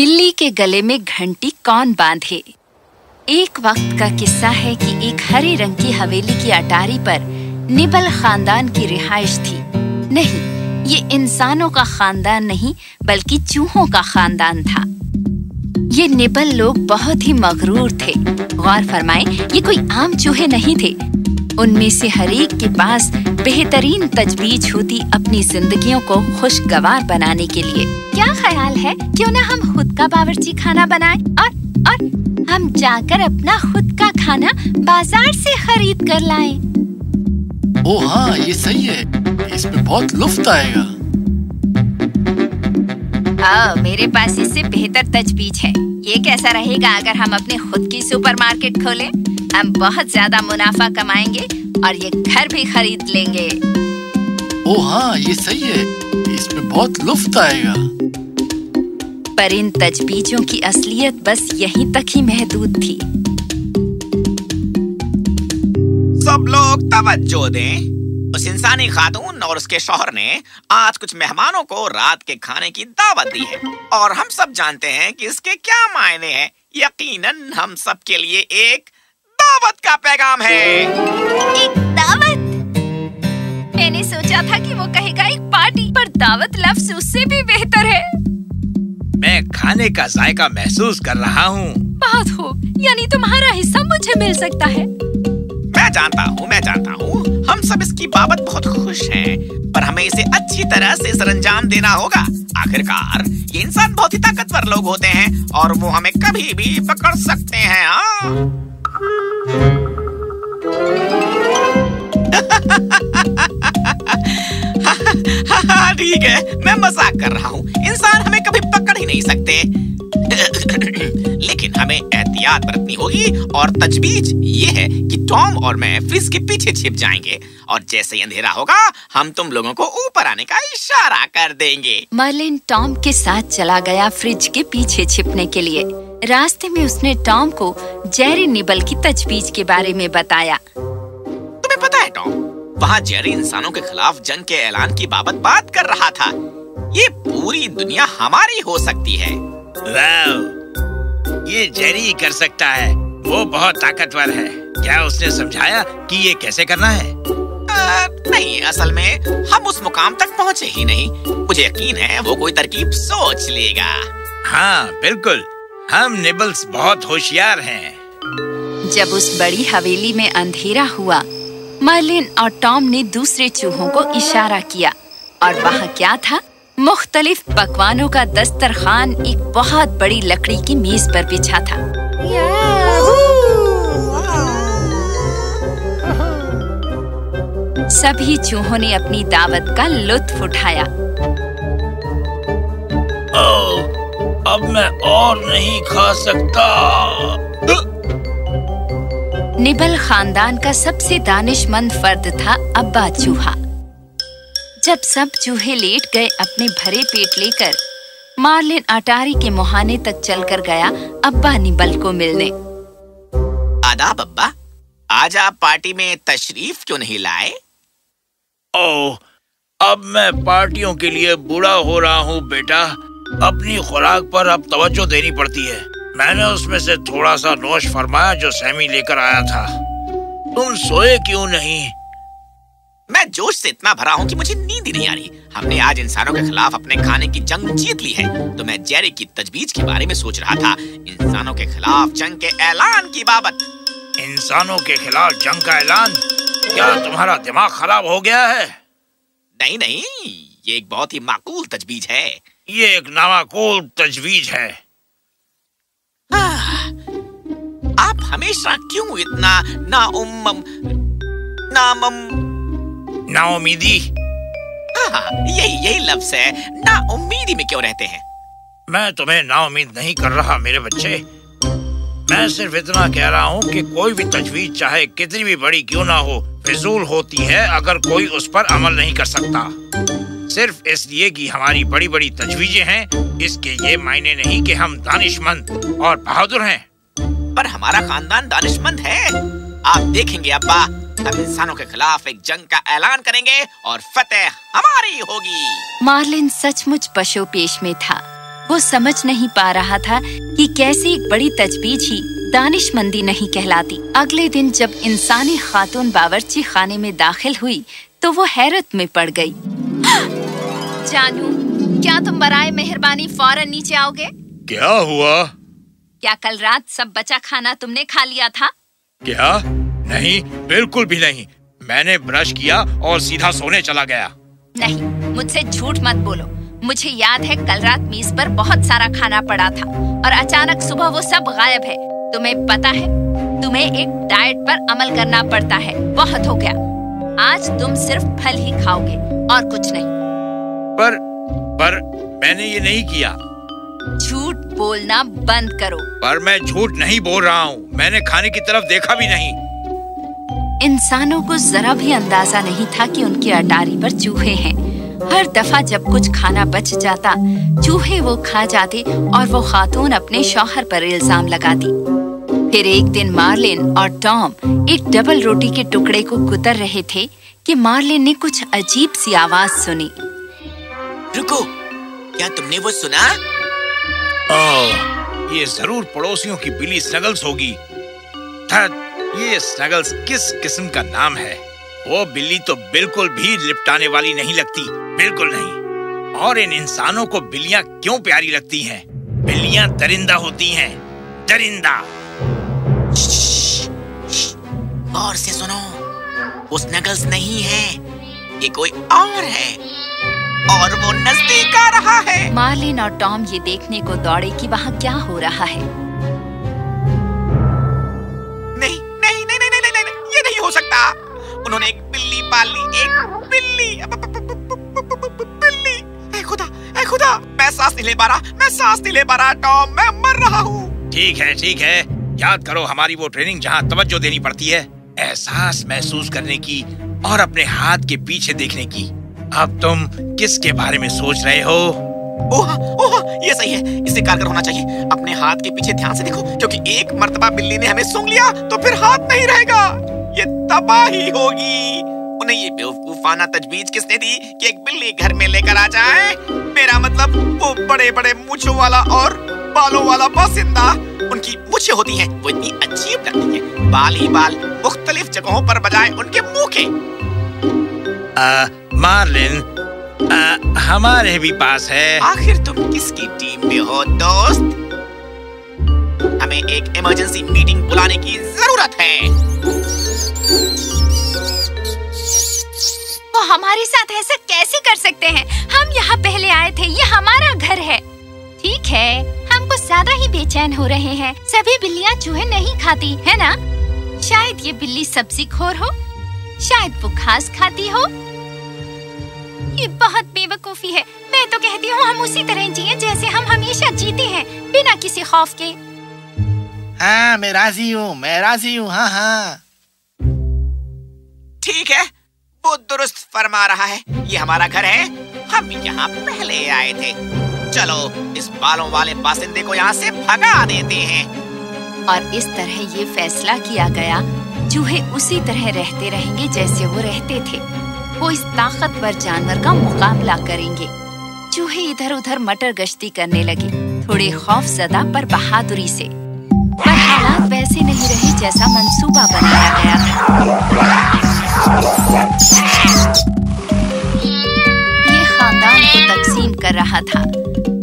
बिल्ली के गले में घंटी कौन बांधे? एक वक्त का किस्सा है कि एक हरे रंग की हवेली की अटारी पर निबल खानदान की रिहाइश थी। नहीं, ये इंसानों का खानदान नहीं, बल्कि चूहों का खानदान था। ये निबल लोग बहुत ही मगरूर थे। गौर फरमाएँ, ये कोई आम चूहे नहीं थे। उनमें से हरेक के पास बेहतरीन तजवीज होती अपनी जिंदगियों को खुशगवार बनाने के लिए। क्या ख्याल है? क्यों ना हम खुद का बावर्ची खाना बनाएँ? और और हम जाकर अपना खुद का खाना बाज़ार से खरीद कर लाएँ। ओ हाँ ये सही है। इसमें बहुत लुफ्त आएगा। आओ मेरे पास इससे बेहतर तजवीज है। ये कैसा रहेगा अगर हम अपने खुद की सुपरमार्केट खोलें? हम बहुत ज़्यादा मुनाफा कमाएँगे और ये घर भी खरीद लेंगे। ओ हाँ ये सही है। इसमें बहुत लुफ्त आएगा। पर इन तजबीजों की असलियत बस यहीं तक ही महदूद थी। सब लोग तवज्जो दें। उस इंसानी खातून और उसके शोहर ने आज कुछ मेहमानों को रात के खाने की दावत दी है। और हम सब जानते हैं कि इसके क्या मायने हैं। यकीनन हम सब के लिए एक दावत का पैगाम है। एक दावत? मैंने सोचा था कि वो कहेगा एक पार्टी पर दावत लफ्ज उससे भी बेहतर है। मैं खाने का जायका महसूस कर रहा हूँ। बहुत खूब यानी तुम्हारा हिस्सा मुझे मिल सकता है। मैं जानता हूँ मैं जानता हूँ। हम सब इसकी बाबत बहुत खुश हैं पर हमें इसे अच्छी तरह से सरंजाम देना होगा। आखिरकार ये इंसान बहुत ही ताकतवर लोग होते हैं और वो हमें कभी भी पकड़ सकते हैं हाँ। ठीक है, मैं मज़ाक कर रहा हूँ। इंसान हमें कभी पकड़ ही नहीं सकते। लेकिन हमें एहतियात बरतनी होगी और तजवीज ये है कि टॉम और मैं फ्रिज के पीछे छिप जाएँगे। और जैसे ही अंधेरा होगा, हम तुम लोगों को ऊपर आने का इशारा कर देंगे। मर्लिन टॉम के साथ चला गया फ्रिज के पीछे छिपने के लिए। रास्ते में उसने टॉम को जेरी निबल की तजवीज के बारे में बताया। तुम्हें पता है टॉम वहाँ जेरी इंसानों के खिलाफ जंग के ऐलान की बाबत बात कर रहा था। ये पूरी दुनिया हमारी हो सकती है। वाह ये जेरी कर सकता है। वो बहुत ताकतवर है। क्या उसने समझाया कि ये कैसे करना है? आ, नहीं असल में हम उस मुकाम तक पहुँचे ही नहीं। मुझे यकीन है वो कोई तरकीब सोच लेगा। हाँ बिल्कुल। हम निबल्स बहुत होशियार हैं। जब उस बड़ी हवेली में अंधेरा हुआ मर्लिन और टॉम ने दूसरे चूहों को इशारा किया। और वहाँ क्या था? मुख्तलिफ़ पकवानों का दस्तरखान एक बहुत बड़ी लकड़ी की मेज पर बिछा था। सभी चूहों ने अपनी दावत का लुत्फ उठाया। ओ, अब मैं और नहीं खा सकता। निबल खानदान का सबसे दानिशमंद फर्द था अब्बा चूहा। जब सब चूहे लेट गए अपने भरे पेट लेकर मार्लिन अटारी के मुहाने तक चलकर गया अब्बा निबल को मिलने। आदाब अब्बा आज आप पार्टी में तशरीफ़ क्यों नहीं लाए? ओ, अब मैं पार्टियों के लिए बूढ़ा हो रहा हूँ बेटा। अपनी खुराक पर अब तवज्जो देनी पड़ती है। मैंने उसमें से थोड़ा सा नोश फरमाया जो सैमी लेकर आया था। तुम सोए क्यों नहीं? मैं जोश से इतना भरा हूँ कि मुझे नींद ही नहीं आ रही। हमने आज इंसानों के खिलाफ अपने खाने की जंग जीत ली है। तो मैं जेरी की तजवीज के बारे में सोच रहा था। इंसानों के खिलाफ जंग के ऐलान की बाबत। इंसानों के खिलाफ जंग का ऐलान? क्या तुम्हारा दिमाग खराब हो गया है? नहीं नहीं ये एक बहुत ही माकूल तजवीज है। ये एक नामाकूल तजवीज है। आप हमेशा क्यों इतना नाउम नामम? नाउमीदी हाँ यही यही लफ्ज है। ना उम्मीदी में क्यों रहते हैं? मैं तुम्हें नाउमीद नहीं कर रहा मेरे बच्चे। मैं सिर्फ़ इतना कह रहा हूँ कि कोई भी तजवीज चाहे कितनी भी बड़ी क्यों ना हो फिजूल होती है अगर कोई उस पर अमल नहीं कर सकता। सिर्फ़ इसलिए कि हमारी बड़ी बड़ी तजवीजें हैं इसके ये मायने नहीं कि हम दानिशमंद और बहादुर हैं। पर हमारा खानदान दानिशमंद है। आप देखेंगे अब्बा हम इंसानों के खिलाफ एक जंग का ऐलान करेंगे और फतेह हमारी होगी। मार्लिन सचमुच पशु पेश में था। वो समझ नहीं पा रहा था कि कैसी एक बड़ी तजवीज ही दानिशमंदी नहीं कहलाती। अगले दिन जब इंसानी खातून बावर्ची खाने में दाखिल हुई तो वो हैरत में पड़ गई। जानू क्या तुम बराए मेहरबानी फ़ौरन नीचे आओगे? क्या हुआ? क्या कल रात सब बचा खाना तुमने खा लिया था? क्या? नहीं बिल्कुल भी नहीं। मैंने ब्रश किया और सीधा सोने चला गया। नहीं मुझसे झूठ मत बोलो। मुझे याद है कल रात मीज पर बहुत सारा खाना पड़ा था और अचानक सुबह वो सब गायब है। तुम्हें पता है तुम्हें एक डाइट पर अमल करना पड़ता है। बहुत हो गया। आज तुम सिर्फ़ फल ही खाओगे और कुछ नहीं। पर पर मैंने ये नहीं किया। झूठ बोलना बंद करो। पर मैं झूठ नहीं बोल रहा हूँ। मैंने खाने की तरफ़ देखा भी नहीं। इंसानों को जरा भी अंदाज़ा नहीं था कि उनकी अटारी पर चूहे हैं। हर दफ़ा जब कुछ खाना बच जाता चूहे वो खा जाते और वो खातून अपने शौहर पर इल्ज़ाम लगाती। फिर एक दिन मार्लिन और टॉम एक डबल रोटी के टुकड़े को कुतर रहे थे कि मार्लिन ने कुछ अजीब सी आवाज़ सुनी। रुको। क्या तुमने वो सुना? ओह, ये ज़रूर पड़ोसियों की बिली स्नगल्स होगी। ये स्नगल्स किस किस्म का नाम है? वो बिल्ली तो बिल्कुल भी लिपटाने वाली नहीं लगती। बिल्कुल नहीं। और इन इंसानों को बिल्लियाँ क्यों प्यारी लगती हैं? बिल्लियाँ दरिंदा होती हैं। दरिंदा। गौर से सुनो वो स्नगल्स नहीं है ये कोई और है। और वो नज़दीक आ रहा है। मार्लिन और टॉम ये देखने को दौड़े कि वहाँ क्या हो रहा है। नहीं नहीं नहीं नहीं नहीं नहीं, ये नहीं हो सकता। उन्होंने एक बिल्ली पाल ली एक बिल्ली। बिल्ली। खुदा ए खुदा मैं सांस नहीं ले पा रहा मैं सांस नहीं ले पा रहा टॉम मैं मर रहा हूँ। ठीक है ठीक है। याद करो हमारी वो ट्रेनिंग जहाँ तवज्जो देनी पड़ती है एहसास महसूस करने की और अपने हाथ के पीछे देखने की। अब तुम किसके बारे में सोच रहे हो? ओह ओह, ये सही है। इसे कारगर होना चाहिए। अपने हाथ के पीछे ध्यान से देखो, क्योंकि एक मर्तबा बिल्ली ने हमें सूंघ लिया तो फिर हाथ नहीं रहेगा। ये तबाही होगी। उन्हें ये बेवकूफाना तजवीज किसने दी कि एक बिल्ली घर में लेकर आ जाए? मेरा मतलब वो बड़े बड़े मूछों वाला और बालों वाला बासिंदा। उनकी मुछें होती हैं, वो इतनी अजीब लगती हैं। बाल ही बाल मुख्तलिफ़ जगहों पर बजाय उनके मुँह के। आ, मार्लिन आ, हमारे भी पास है। आखिर तुम किसकी टीम में हो दोस्त? हमें एक इमरजेंसी मीटिंग बुलाने की ज़रूरत है। वो हमारे साथ ऐसा कैसे कर सकते हैं? हम यहाँ पहले आए थे ये हमारा घर है। ठीक है हम कुछ ज़्यादा ही बेचैन हो रहे हैं। सभी बिल्लियाँ चूहे नहीं खाती है ना? शायद ये बिल्ली सब्ज़ी खोर हो शायद वो घास खाती हो। ये बहुत बेवकूफ़ी है। मैं तो कहती हूँ हम उसी तरह जिए जैसे हम हमेशा जीते हैं बिना किसी खौफ के। हाँ मैं राज़ी हूँ मैं राज़ी हूँ हाँ हाँ। ठीक है वो दुरुस्त फरमा रहा है। ये हमारा घर है हम यहाँ पहले आए थे। चलो इस बालों वाले बासिंदे को यहाँ से भगा देते हैं। और इस तरह ये फैसला किया गया चूहे उसी तरह रहते रहेंगे जैसे वो रहते थे। वो इस ताकतवर जानवर का मुकाबला करेंगे। चूहे इधर उधर मटर गश्ती करने लगे। थोड़े खौफ जदा पर बहादुरी से। पर हालात वैसे नहीं रहे जैसा मंसूबा बनाया गया था। खानदान को तकसीम कर रहा था।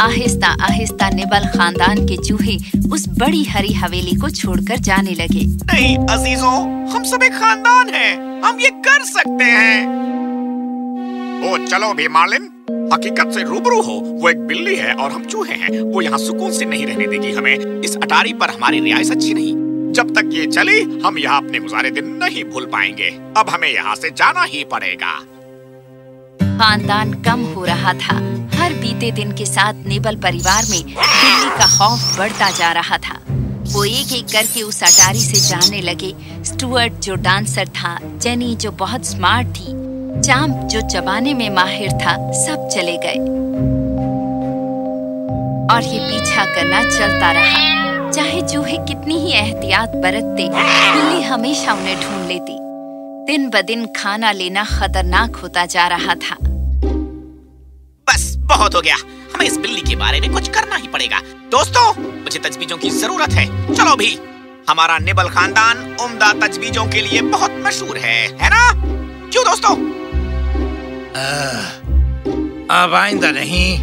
आहिस्ता आहिस्ता निबल खानदान के चूहे उस बड़ी हरी हवेली को छोड़कर जाने लगे। नहीं, अजीजों, हम सब एक खानदान हैं। हम ये कर सकते हैं। ओ, चलो भी मार्लिन हकीकत से रूबरू हो। वो एक बिल्ली है और हम चूहे हैं। वो यहाँ सुकून से नहीं रहने देगी हमें। इस अटारी पर हमारी रिहाइश अच्छी नहीं। जब तक ये चली, हम यहाँ अपने गुजारे दिन नहीं भूल पाएँगे। अब हमें यहाँ से जाना ही पड़ेगा। खानदान कम हो रहा था। हर बीते दिन के साथ नेबल परिवार में बिल्ली का खौफ बढ़ता जा रहा था। वो एक एक करके उस अटारी से जाने लगे। स्टुअर्ट जो डांसर था, जेनी जो बहुत स्मार्ट थी, चांप जो चबाने में माहिर था, सब चले गए। और ये पीछा करना चलता रहा। चाहे चूहे कितनी ही एहतियात बरतते बिल्ली हमेशा उन्हें ढूंढ लेती। दिन ब दिन खाना लेना खतरनाक होता जा रहा था। बहुत हो गया। हमें इस बिल्ली के बारे में कुछ करना ही पड़ेगा। दोस्तों, मुझे तजवीजों की ज़रूरत है। चलो भी। हमारा निबल खानदान उम्दा तजवीजों के लिए बहुत मशहूर है है ना? क्यों दोस्तों? अब आइंदा नहीं।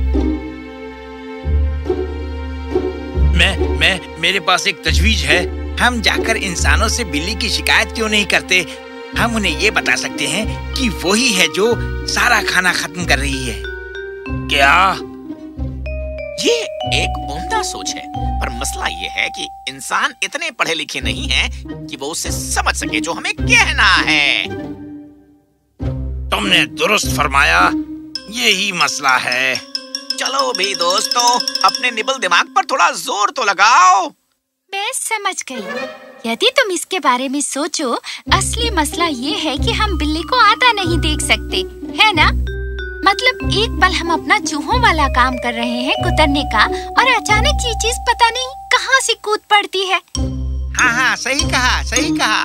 मैं मैं, मेरे पास एक तजवीज है। हम जाकर इंसानों से बिल्ली की शिकायत क्यों नहीं करते? हम उन्हें ये बता सकते हैं कि वही है जो सारा खाना खत्म कर रही है। क्या ये एक उम्दा सोच है पर मसला ये है कि इंसान इतने पढ़े लिखे नहीं हैं कि वो उसे समझ सके जो हमें कहना है। तुमने दुरुस्त फरमाया यही मसला है। चलो भी दोस्तों अपने निबल दिमाग पर थोड़ा ज़ोर तो लगाओ। मैं समझ गई। यदि तुम इसके बारे में सोचो असली मसला ये है कि हम बिल्ली को आता नहीं देख सकते है ना? मतलब एक पल हम अपना चूहों वाला काम कर रहे हैं कुतरने का और अचानक ये चीज़ पता नहीं कहाँ से कूद पड़ती है। हाँ हाँ सही कहा सही कहा।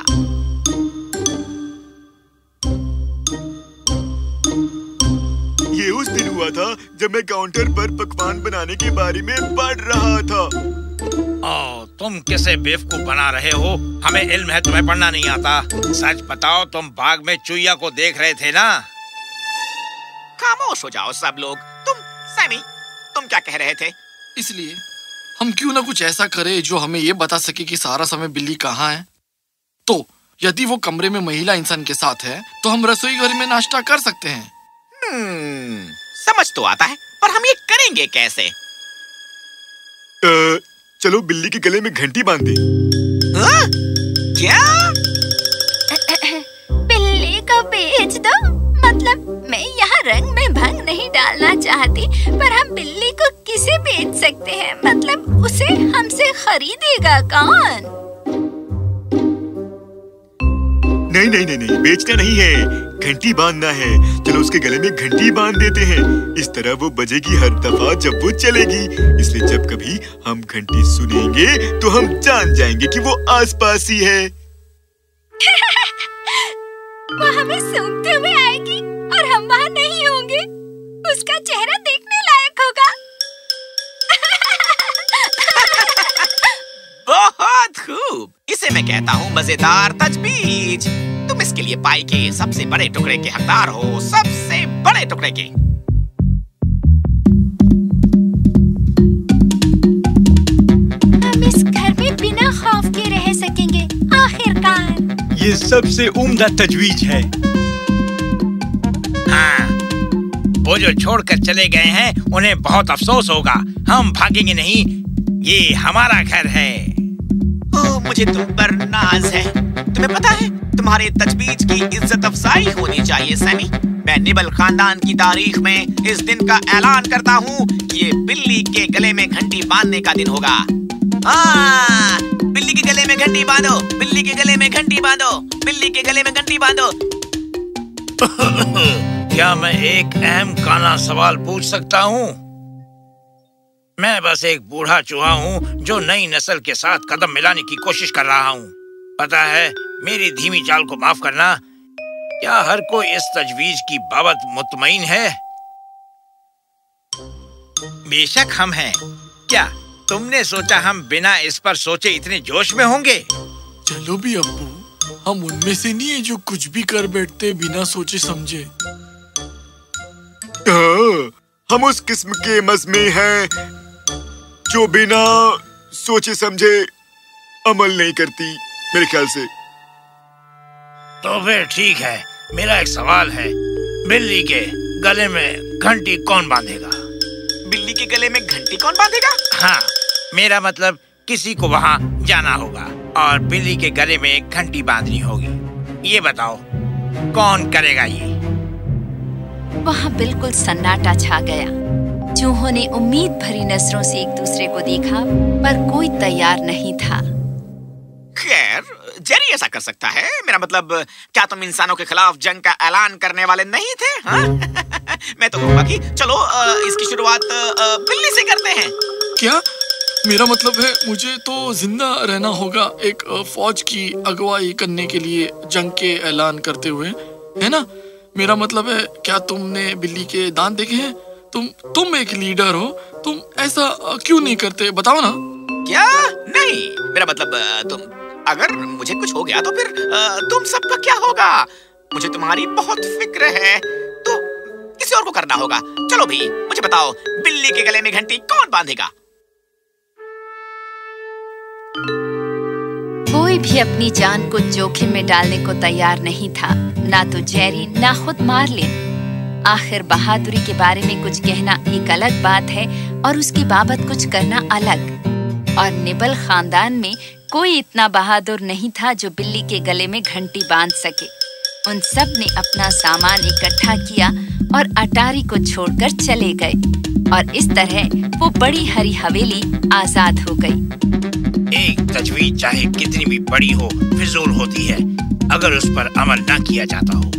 ये उस दिन हुआ था जब मैं काउंटर पर पकवान बनाने के बारे में पढ़ रहा था। ओ, तुम कैसे बेवकूफ़ बना रहे हो? हमें इल्म है तुम्हें पढ़ना नहीं आता। सच बताओ तुम बाग में चुईया को देख रहे थे ना? खामोश हो जाओ सब लोग। तुम सैमी तुम क्या कह रहे थे? इसलिए हम क्यों ना कुछ ऐसा करें जो हमें ये बता सके कि सारा समय बिल्ली कहाँ है? तो यदि वो कमरे में महिला इंसान के साथ है तो हम रसोई घर में नाश्ता कर सकते हैं। हम्म, समझ तो आता है पर हम ये करेंगे कैसे? अ, चलो बिल्ली के गले में घंटी बाँध दे। हाँ? क्या? बिल्ली को बेच दो मतलब रंग में भंग नहीं डालना चाहती पर हम बिल्ली को किसे बेच सकते हैं? मतलब उसे हमसे खरीदेगा कौन? नहीं नहीं नहीं नहीं बेचना नहीं है। घंटी बांधना है। चलो उसके गले में घंटी बाँध देते हैं। इस तरह वो बजेगी हर दफ़ा जब वो चलेगी। इसलिए जब कभी हम घंटी सुनेंगे तो हम जान जाएँगे कि वो आसपास ही। है वो हमें सूंघते हुए आएगी और हम वहाँ नहीं उसका चेहरा देखने लायक होगा। बहुत खूब। इसे मैं कहता हूँ मज़ेदार तजवीज तुम इसके लिए पाई के सबसे बड़े टुकड़े के हकदार हो सबसे बड़े टुकड़े के। हम इस घर में बिना खौफ के रह सकेंगे। आखिरकार। ये सबसे उम्दा तजवीज हाँ। वो जो छोड़कर चले गए हैं उन्हें बहुत अफसोस होगा। हम भागेंगे नहीं ये हमारा घर है। ओ, मुझे तुम पर नाज है। तुम्हें पता है तुम्हारे तजवीज की इज़्ज़त अफजाई होनी चाहिए सैमी। मैं निबल खानदान की तारीख में इस दिन का ऐलान करता हूँ ये बिल्ली के गले में घंटी बांधने का दिन होगा। हाँ, बिल्ली के गले में घंटी बांधो बिल्ली के गले में घंटी बांधो बिल्ली के गले में घंटी बांधो। क्या मैं एक अहम काना सवाल पूछ सकता हूँ? मैं बस एक बूढ़ा चूहा हूँ जो नई नस्ल के साथ कदम मिलाने की कोशिश कर रहा हूँ। पता है मेरी धीमी चाल को माफ़ करना क्या हर कोई इस तजवीज की बाबत मुतमईन है? बेशक हम हैं। क्या तुमने सोचा हम बिना इस पर सोचे इतने जोश में होंगे? चलो भी अब्बू हम उनमें से नहीं है जो कुछ भी कर बैठते बिना सोचे समझे। हम उस किस्म के मज में हैं जो बिना सोचे समझे अमल नहीं करती मेरे ख्याल से। तो फिर ठीक है मेरा एक सवाल है। बिल्ली के गले में घंटी कौन बांधेगा? बिल्ली के गले में घंटी कौन बांधेगा? हाँ मेरा मतलब किसी को वहाँ जाना होगा और बिल्ली के गले में घंटी बांधनी होगी। ये बताओ कौन करेगा ये? वहाँ बिल्कुल सन्नाटा छा गया। चूहों ने उम्मीद भरी नज़रों से एक दूसरे को देखा पर कोई तैयार नहीं था। खैर जेरी ऐसा कर सकता है? मेरा मतलब क्या तुम इंसानों के खिलाफ जंग का ऐलान करने वाले नहीं थे हाँ? मैं तो कहूँगा कि चलो इसकी शुरुआत बिल्ली से करते हैं। क्या? मेरा मतलब है मुझे तो ज़िंदा रहना होगा एक फौज की अगुवाई करने के लिए जंग के ऐलान करते हुए है ना? मेरा मतलब है, क्या तुमने बिल्ली के दांत देखे हैं? तुम तुम एक लीडर हो, तुम ऐसा क्यों नहीं करते? बताओ ना। क्या? नहीं, मेरा मतलब तुम, अगर मुझे कुछ हो गया तो फिर तुम सबका क्या होगा? मुझे तुम्हारी बहुत फ़िक्र है तो किसी और को करना होगा। चलो भी, मुझे बताओ, बिल्ली के गले में घंटी कौन बांधेगा? कोई भी अपनी जान को जोखिम में डालने को तैयार नहीं था। ना तो जेरी ना खुद मार्लिन आखिर बहादुरी के बारे में कुछ कहना एक अलग बात है और उसकी बाबत कुछ करना अलग। और निबल खानदान में कोई इतना बहादुर नहीं था जो बिल्ली के गले में घंटी बाँध सके। उन सबने अपना सामान इकट्ठा किया और अटारी को छोड़कर चले गए। और इस तरह वो बड़ी हरी हवेली आज़ाद हो गई। एक तजवीज चाहे कितनी भी बड़ी हो, फिजूल होती है, अगर उस पर अमल न किया जाता हो।